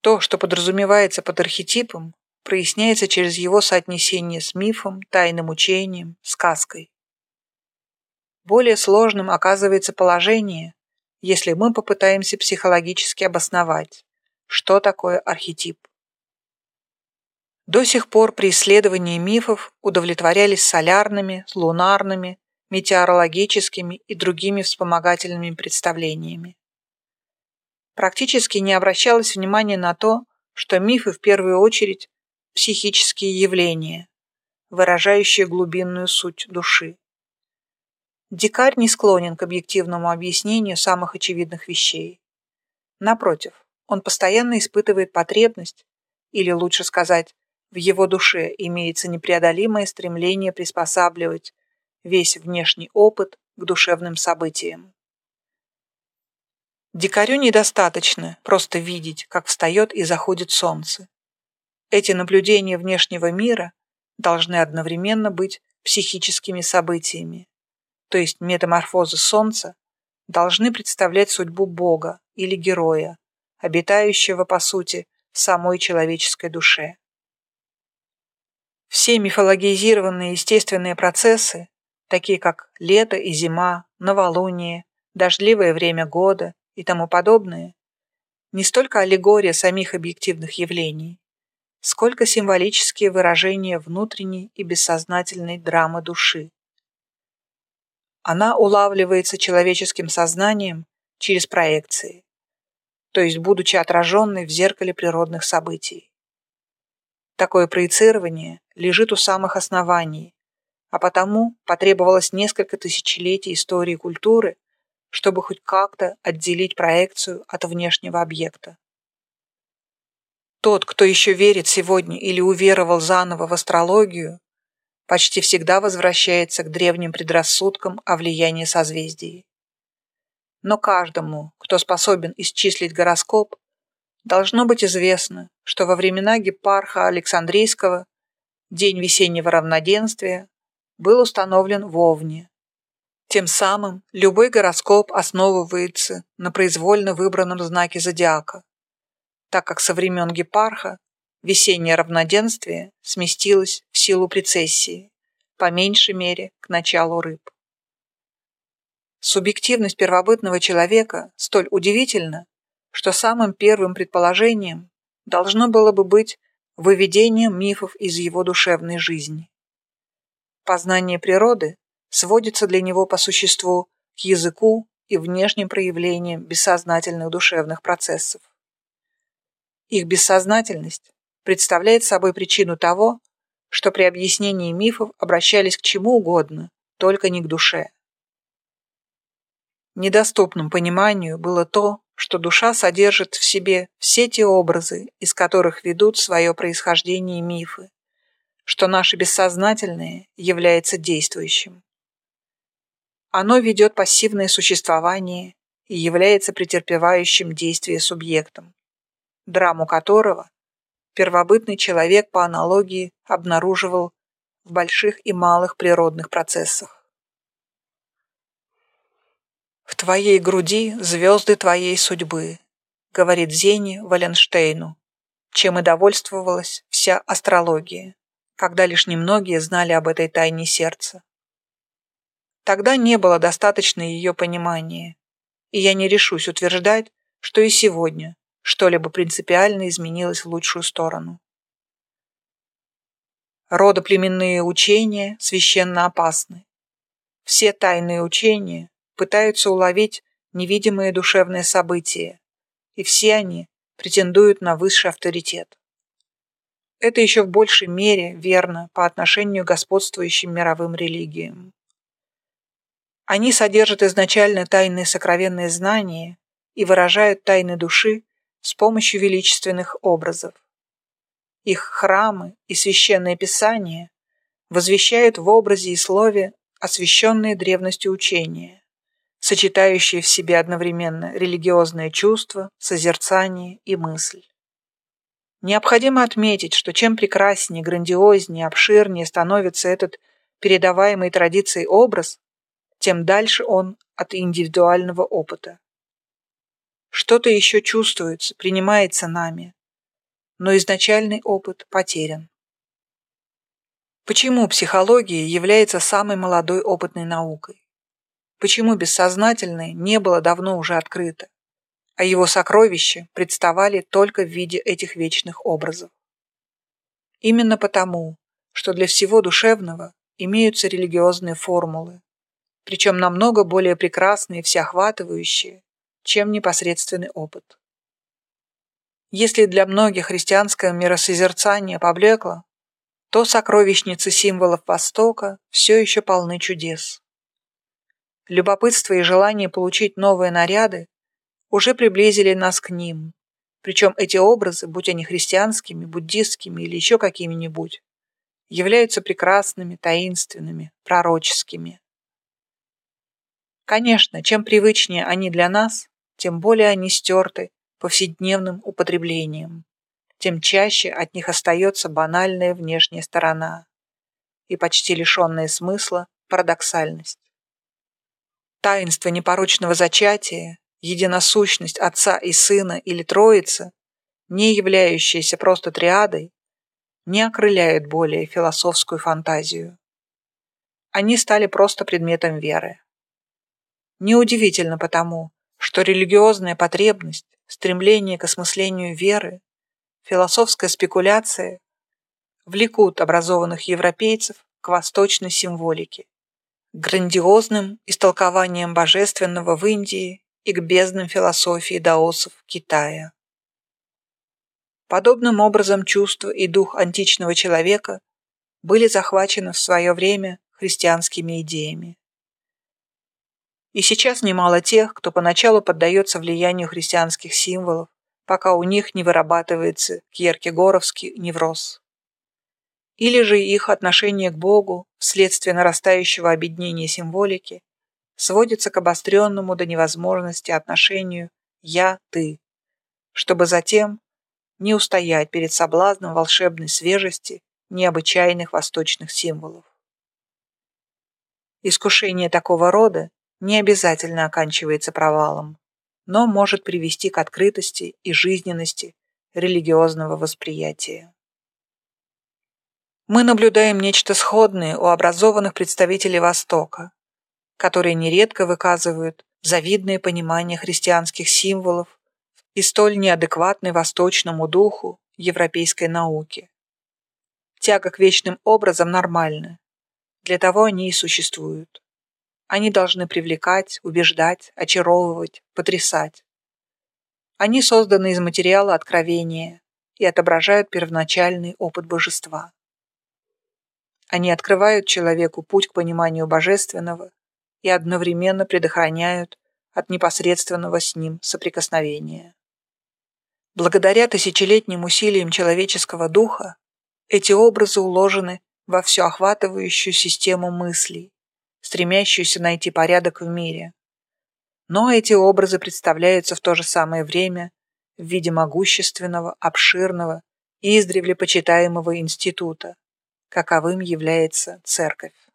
То, что подразумевается под архетипом, проясняется через его соотнесение с мифом, тайным учением, сказкой. Более сложным оказывается положение, если мы попытаемся психологически обосновать, что такое архетип. До сих пор при исследовании мифов удовлетворялись солярными, лунарными, метеорологическими и другими вспомогательными представлениями. Практически не обращалось внимания на то, что мифы в первую очередь психические явления, выражающие глубинную суть души. Дикарь не склонен к объективному объяснению самых очевидных вещей. Напротив, он постоянно испытывает потребность, или лучше сказать, в его душе имеется непреодолимое стремление приспосабливать весь внешний опыт к душевным событиям. Дикарю недостаточно просто видеть, как встает и заходит солнце. Эти наблюдения внешнего мира должны одновременно быть психическими событиями, то есть метаморфозы солнца должны представлять судьбу Бога или героя, обитающего, по сути, в самой человеческой душе. Все мифологизированные естественные процессы, такие как лето и зима, новолуние, дождливое время года и тому подобное, не столько аллегория самих объективных явлений, сколько символические выражения внутренней и бессознательной драмы души. Она улавливается человеческим сознанием через проекции, то есть будучи отраженной в зеркале природных событий. Такое проецирование лежит у самых оснований, а потому потребовалось несколько тысячелетий истории культуры, чтобы хоть как-то отделить проекцию от внешнего объекта. Тот, кто еще верит сегодня или уверовал заново в астрологию, почти всегда возвращается к древним предрассудкам о влиянии созвездий. Но каждому, кто способен исчислить гороскоп, Должно быть известно, что во времена Гепарха Александрийского день весеннего равноденствия был установлен в Овне. Тем самым любой гороскоп основывается на произвольно выбранном знаке зодиака, так как со времен Гепарха весеннее равноденствие сместилось в силу прецессии, по меньшей мере к началу рыб. Субъективность первобытного человека столь удивительна, что самым первым предположением должно было бы быть выведение мифов из его душевной жизни. Познание природы сводится для него по существу к языку и внешним проявлениям бессознательных душевных процессов. Их бессознательность представляет собой причину того, что при объяснении мифов обращались к чему угодно, только не к душе. Недоступным пониманию было то, что душа содержит в себе все те образы, из которых ведут свое происхождение мифы, что наше бессознательное является действующим. Оно ведет пассивное существование и является претерпевающим действие субъектом, драму которого первобытный человек по аналогии обнаруживал в больших и малых природных процессах. «В твоей груди звезды твоей судьбы», — говорит Зене Валенштейну, чем и довольствовалась вся астрология, когда лишь немногие знали об этой тайне сердца. Тогда не было достаточно ее понимания, и я не решусь утверждать, что и сегодня что-либо принципиально изменилось в лучшую сторону. Родоплеменные учения священно опасны. Все тайные учения пытаются уловить невидимые душевные события, и все они претендуют на высший авторитет. Это еще в большей мере верно по отношению к господствующим мировым религиям. Они содержат изначально тайные сокровенные знания и выражают тайны души с помощью величественных образов. Их храмы и священные писания возвещают в образе и слове освященные древностью учения сочетающие в себе одновременно религиозное чувство, созерцание и мысль. Необходимо отметить, что чем прекраснее, грандиознее, обширнее становится этот передаваемый традицией образ, тем дальше он от индивидуального опыта. Что-то еще чувствуется, принимается нами, но изначальный опыт потерян. Почему психология является самой молодой опытной наукой? Почему бессознательное не было давно уже открыто, а его сокровища представали только в виде этих вечных образов? Именно потому, что для всего душевного имеются религиозные формулы, причем намного более прекрасные и всеохватывающие, чем непосредственный опыт. Если для многих христианское миросозерцание поблекло, то сокровищницы символов Востока все еще полны чудес. Любопытство и желание получить новые наряды уже приблизили нас к ним, причем эти образы, будь они христианскими, буддистскими или еще какими-нибудь, являются прекрасными, таинственными, пророческими. Конечно, чем привычнее они для нас, тем более они стерты повседневным употреблением тем чаще от них остается банальная внешняя сторона и почти лишенная смысла парадоксальность. Таинство непорочного зачатия, единосущность Отца и Сына или Троицы, не являющаяся просто триадой, не окрыляют более философскую фантазию. Они стали просто предметом веры. Неудивительно потому, что религиозная потребность, стремление к осмыслению веры философская спекуляция влекут образованных европейцев к восточной символике, к грандиозным истолкованиям божественного в Индии и к бездным философии даосов Китая. Подобным образом чувство и дух античного человека были захвачены в свое время христианскими идеями. И сейчас немало тех, кто поначалу поддается влиянию христианских символов, пока у них не вырабатывается кьеркегоровский невроз. Или же их отношение к Богу вследствие нарастающего объединения символики сводится к обостренному до невозможности отношению «я-ты», чтобы затем не устоять перед соблазном волшебной свежести необычайных восточных символов. Искушение такого рода не обязательно оканчивается провалом но может привести к открытости и жизненности религиозного восприятия. Мы наблюдаем нечто сходное у образованных представителей Востока, которые нередко выказывают завидное понимание христианских символов и столь неадекватный восточному духу европейской науки. Тяга к вечным образам нормальна, для того они и существуют. Они должны привлекать, убеждать, очаровывать, потрясать. Они созданы из материала откровения и отображают первоначальный опыт божества. Они открывают человеку путь к пониманию божественного и одновременно предохраняют от непосредственного с ним соприкосновения. Благодаря тысячелетним усилиям человеческого духа эти образы уложены во всеохватывающую систему мыслей, стремящуюся найти порядок в мире. Но эти образы представляются в то же самое время в виде могущественного, обширного и издревле почитаемого института, каковым является церковь.